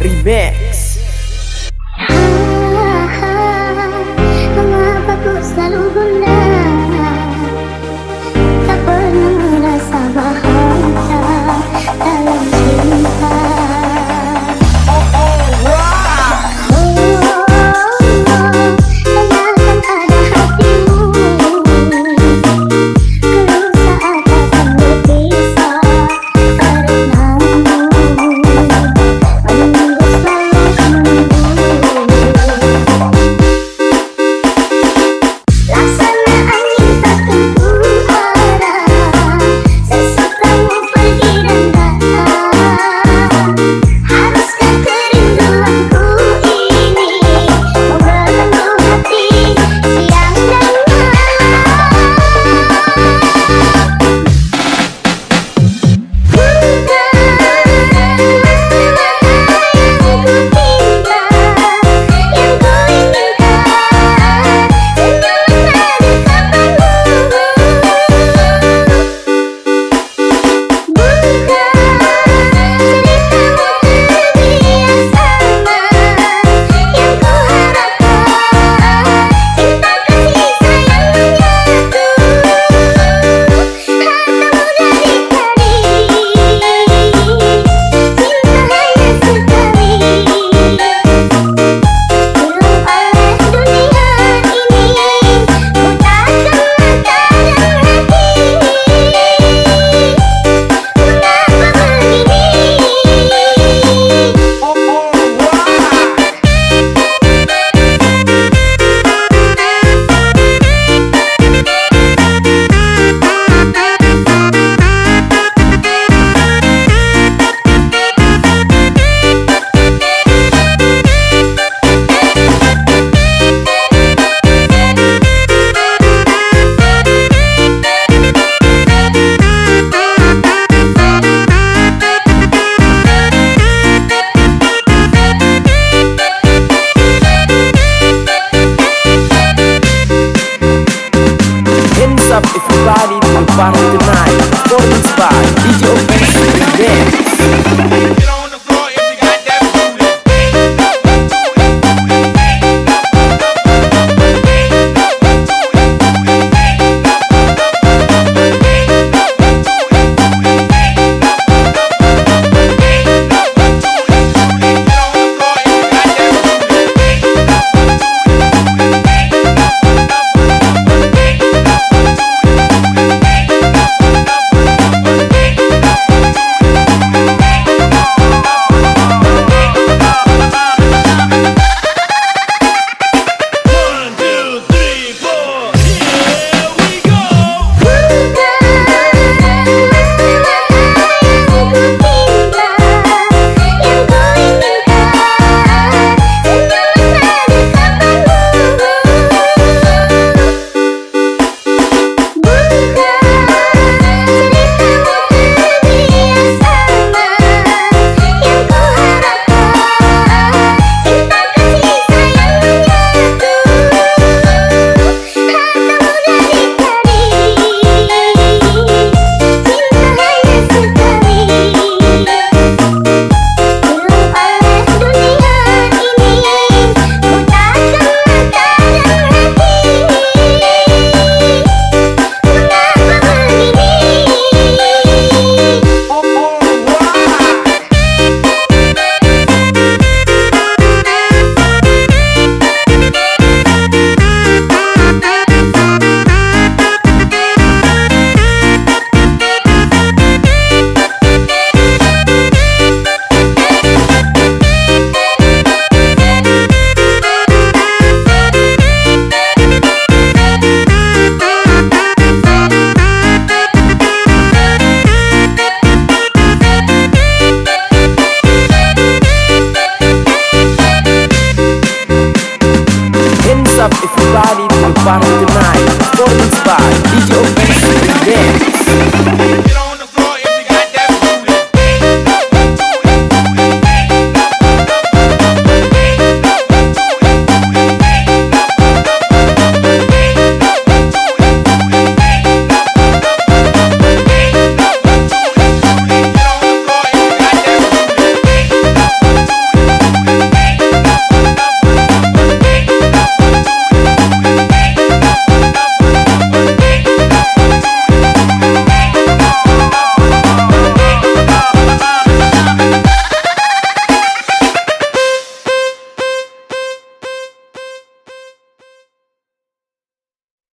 Remix. up if you party to the party tonight. Sporting Spy. para